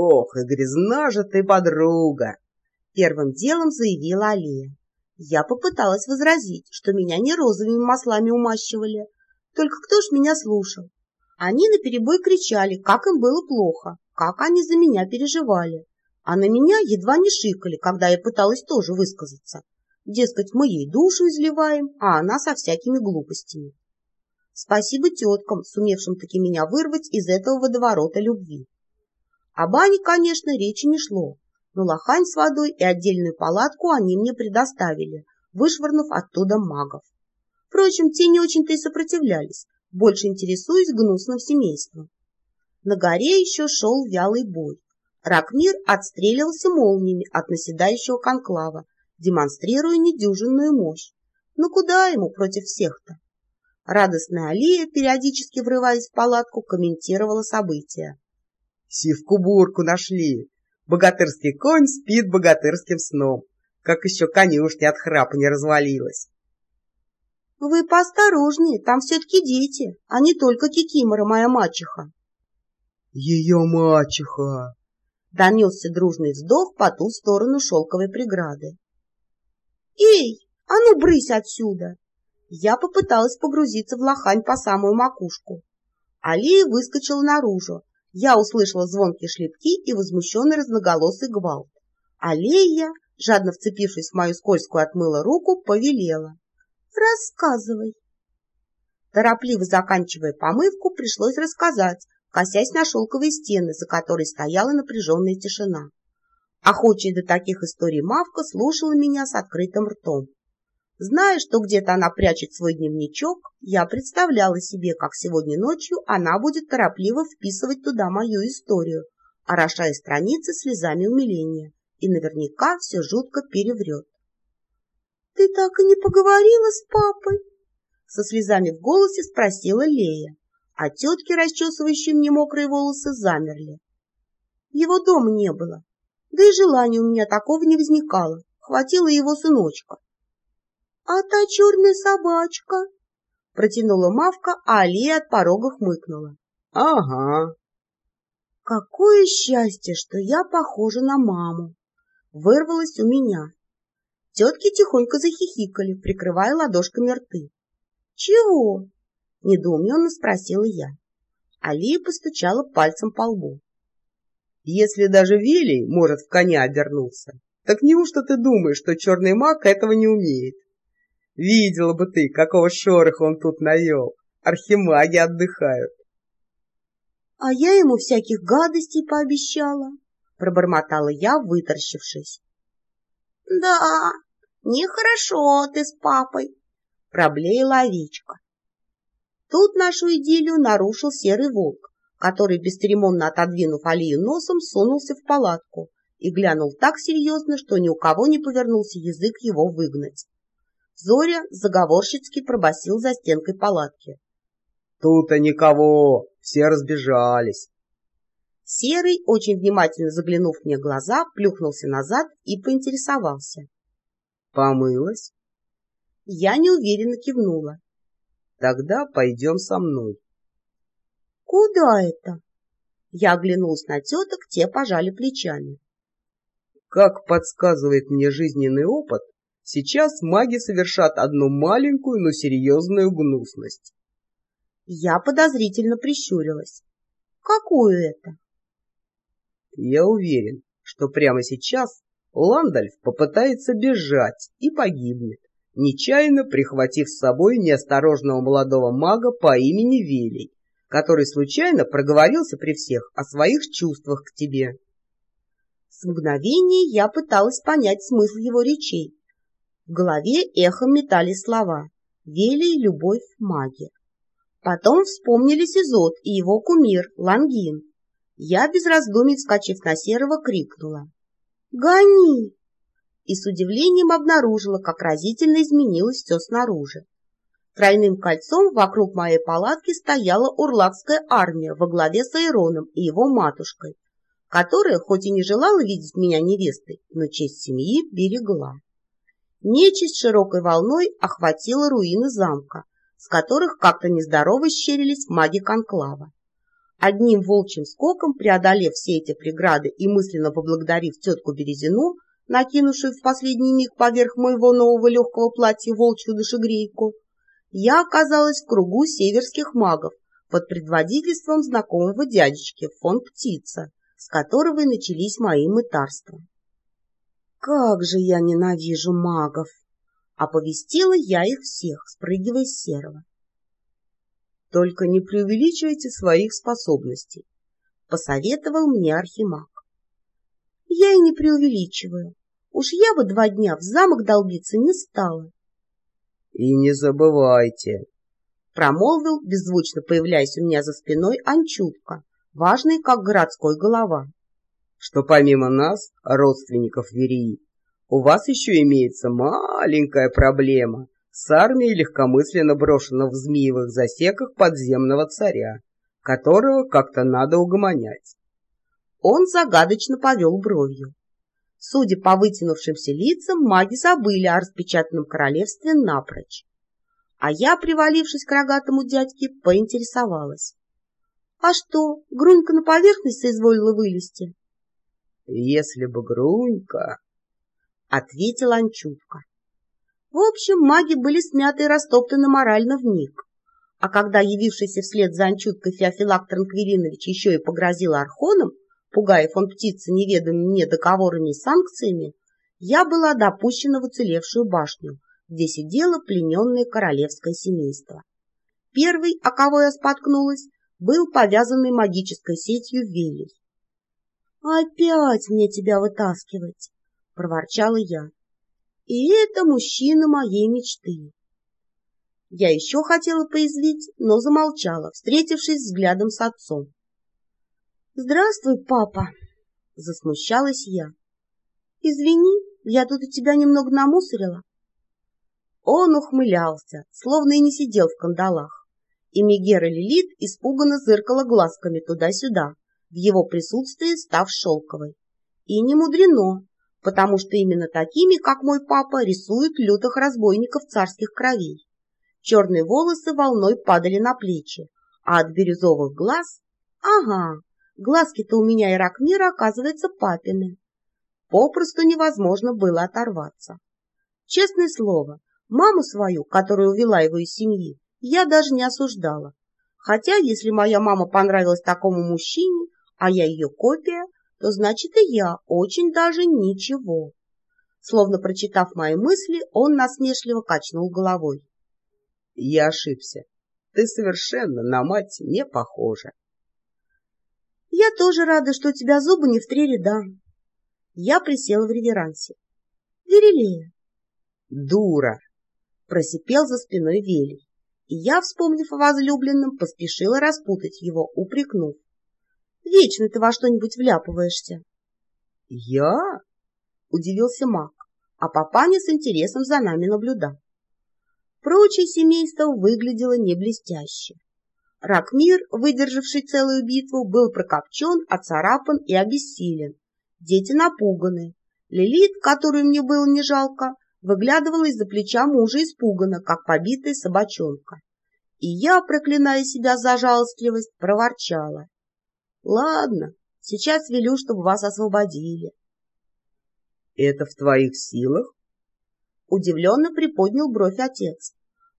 Ох, и грязна же ты, подруга! Первым делом заявила Алия. Я попыталась возразить, что меня не розовыми маслами умащивали. Только кто ж меня слушал? Они наперебой кричали, как им было плохо, как они за меня переживали. А на меня едва не шикали, когда я пыталась тоже высказаться. Дескать, мы ей душу изливаем, а она со всякими глупостями. Спасибо теткам, сумевшим таки меня вырвать из этого водоворота любви. О бане, конечно, речи не шло, но лохань с водой и отдельную палатку они мне предоставили, вышвырнув оттуда магов. Впрочем, те не очень-то и сопротивлялись, больше интересуясь гнусным семейством. На горе еще шел вялый бой. Ракмир отстреливался молниями от наседающего конклава, демонстрируя недюжинную мощь. Но куда ему против всех-то? Радостная Алия, периодически врываясь в палатку, комментировала события. Сивку-бурку нашли. Богатырский конь спит богатырским сном. Как еще конюшня от храпа не развалилась. — Вы поосторожнее, там все-таки дети, а не только Кикимора, моя мачеха. — Ее мачеха! — донесся дружный вздох по ту сторону шелковой преграды. — Эй, а ну брысь отсюда! Я попыталась погрузиться в лохань по самую макушку. Алия выскочила наружу, я услышала звонкие шлепки и возмущенный разноголосый гвалт. Аллея, жадно вцепившись в мою скользкую отмыла руку, повелела. «Рассказывай». Торопливо заканчивая помывку, пришлось рассказать, косясь на шелковые стены, за которой стояла напряженная тишина. Охочая до таких историй Мавка слушала меня с открытым ртом. Зная, что где-то она прячет свой дневничок, я представляла себе, как сегодня ночью она будет торопливо вписывать туда мою историю, орошая страницы слезами умиления, и наверняка все жутко переврет. — Ты так и не поговорила с папой? — со слезами в голосе спросила Лея, а тетки, расчесывающие мне мокрые волосы, замерли. Его дома не было, да и желания у меня такого не возникало, хватило его сыночка. «А та черная собачка?» Протянула Мавка, а Алия от порога хмыкнула. «Ага». «Какое счастье, что я похожа на маму!» Вырвалось у меня. Тетки тихонько захихикали, прикрывая ладошками рты. «Чего?» — недоуменно спросила я. Алия постучала пальцем по лбу. «Если даже Велий может в коня обернуться, так неужто ты думаешь, что черный маг этого не умеет?» Видела бы ты, какого шороха он тут навел. Архимаги отдыхают. — А я ему всяких гадостей пообещала, — пробормотала я, выторщившись. — Да, нехорошо ты с папой, — проблеяла овечка. Тут нашу идиллию нарушил серый волк, который, бесцеремонно отодвинув Алию носом, сунулся в палатку и глянул так серьезно, что ни у кого не повернулся язык его выгнать. Зоря заговорщицки пробасил за стенкой палатки. «Тут-то никого, все разбежались». Серый, очень внимательно заглянув мне в глаза, плюхнулся назад и поинтересовался. «Помылась?» Я неуверенно кивнула. «Тогда пойдем со мной». «Куда это?» Я оглянулась на теток, те пожали плечами. «Как подсказывает мне жизненный опыт, Сейчас маги совершат одну маленькую, но серьезную гнусность. Я подозрительно прищурилась. Какую это? Я уверен, что прямо сейчас Ландальф попытается бежать и погибнет, нечаянно прихватив с собой неосторожного молодого мага по имени Велий, который случайно проговорился при всех о своих чувствах к тебе. С мгновения я пыталась понять смысл его речей, в голове эхом метались слова «Велий, любовь, магия». Потом вспомнились Изот и его кумир Лангин. Я без раздумий, вскочив на серого, крикнула «Гони!» и с удивлением обнаружила, как разительно изменилось все снаружи. Тройным кольцом вокруг моей палатки стояла урлакская армия во главе с Айроном и его матушкой, которая хоть и не желала видеть меня невестой, но честь семьи берегла. Нечисть широкой волной охватила руины замка, с которых как-то нездорово щерились маги конклава. Одним волчьим скоком, преодолев все эти преграды и мысленно поблагодарив тетку Березину, накинувшую в последний миг поверх моего нового легкого платья волчью душегрейку, я оказалась в кругу северских магов под предводительством знакомого дядечки фон Птица, с которого и начались мои мытарства. «Как же я ненавижу магов!» — оповестила я их всех, спрыгивая с серого. Только не преувеличивайте своих способностей, — посоветовал мне архимаг. Я и не преувеличиваю. Уж я бы два дня в замок долбиться не стала. — И не забывайте, — промолвил, беззвучно появляясь у меня за спиной, Анчутка, важный, как городской голова. — Что помимо нас, родственников Верии, у вас еще имеется маленькая проблема — с армией легкомысленно брошена в змеевых засеках подземного царя, которого как-то надо угомонять. Он загадочно повел бровью. Судя по вытянувшимся лицам, маги забыли о распечатанном королевстве напрочь. А я, привалившись к рогатому дядьке, поинтересовалась. — А что, Грунька на поверхность соизволила вылезти? — Если бы Грунька... — ответил Анчутка. В общем, маги были смяты и растоптаны морально в миг. А когда явившийся вслед за Анчуткой Феофилак Транквилинович еще и погрозил архоном, пугая фон птицы неведомыми мне договорами и санкциями, я была допущена в уцелевшую башню, где сидело плененное королевское семейство. Первый, о кого я споткнулась, был повязанный магической сетью Велий. «Опять мне тебя вытаскивать!» — проворчала я. И это мужчина моей мечты. Я еще хотела поязвить, но замолчала, встретившись взглядом с отцом. «Здравствуй, папа!» — засмущалась я. «Извини, я тут у тебя немного намусорила». Он ухмылялся, словно и не сидел в кандалах, и Мегера Лилит испуганно зыркала глазками туда-сюда, в его присутствии став шелковой. И не мудрено, потому что именно такими, как мой папа, рисуют лютых разбойников царских кровей. Черные волосы волной падали на плечи, а от бирюзовых глаз... Ага, глазки-то у меня и Ракмира, оказывается, папины. Попросту невозможно было оторваться. Честное слово, маму свою, которая увела его из семьи, я даже не осуждала. Хотя, если моя мама понравилась такому мужчине, а я ее копия, то значит и я очень даже ничего. Словно прочитав мои мысли, он насмешливо качнул головой. Я ошибся. Ты совершенно на мать не похожа. Я тоже рада, что у тебя зубы не в три ряда. Я присела в реверансе. Верелея. Дура! Просипел за спиной Велий. И я, вспомнив о возлюбленном, поспешила распутать его, упрекнув. Вечно ты во что-нибудь вляпываешься. — Я? — удивился маг, а папаня с интересом за нами наблюдал. Прочее семейство выглядело не блестяще. Ракмир, выдержавший целую битву, был прокопчен, оцарапан и обессилен. Дети напуганы. Лилит, которую мне было не жалко, выглядывала из-за плеча мужа испуганно, как побитая собачонка. И я, проклиная себя за жалостливость, проворчала. Ладно, сейчас велю, чтобы вас освободили. Это в твоих силах? Удивленно приподнял бровь отец.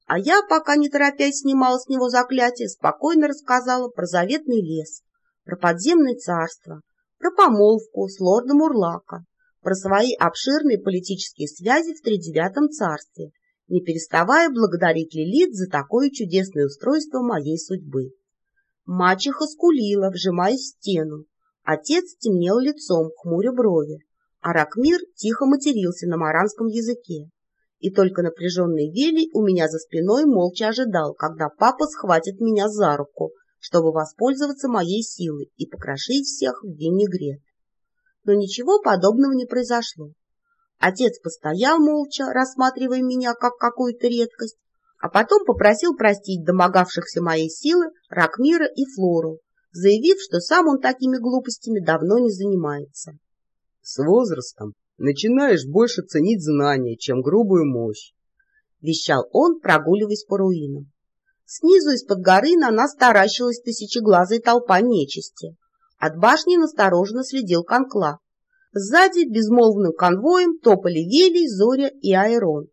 А я, пока не торопясь снимала с него заклятие, спокойно рассказала про заветный лес, про подземное царство, про помолвку с лордом Урлака, про свои обширные политические связи в тридевятом царстве, не переставая благодарить Лилит за такое чудесное устройство моей судьбы. Мачеха скулила, вжимаясь в стену. Отец темнел лицом, хмуря брови, а Ракмир тихо матерился на маранском языке. И только напряженный Велий у меня за спиной молча ожидал, когда папа схватит меня за руку, чтобы воспользоваться моей силой и покрошить всех в винегрет. Но ничего подобного не произошло. Отец постоял молча, рассматривая меня как какую-то редкость, а потом попросил простить домогавшихся моей силы Ракмира и Флору, заявив, что сам он такими глупостями давно не занимается. — С возрастом начинаешь больше ценить знания, чем грубую мощь, — вещал он, прогуливаясь по руинам. Снизу из-под горы на нас таращилась тысячеглазая толпа нечисти. От башни настороженно следил конклав. Сзади безмолвным конвоем топали Велий, Зоря и Айрон.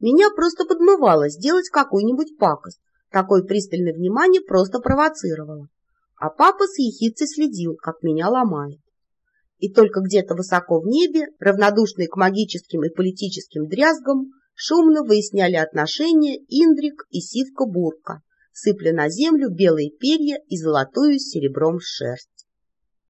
Меня просто подмывало сделать какую-нибудь пакость. Такое пристальное внимание просто провоцировало. А папа с ехицей следил, как меня ломает. И только где-то высоко в небе, равнодушные к магическим и политическим дрязгам, шумно выясняли отношения Индрик и Сивка Бурка, сыпля на землю белые перья и золотую серебром шерсть.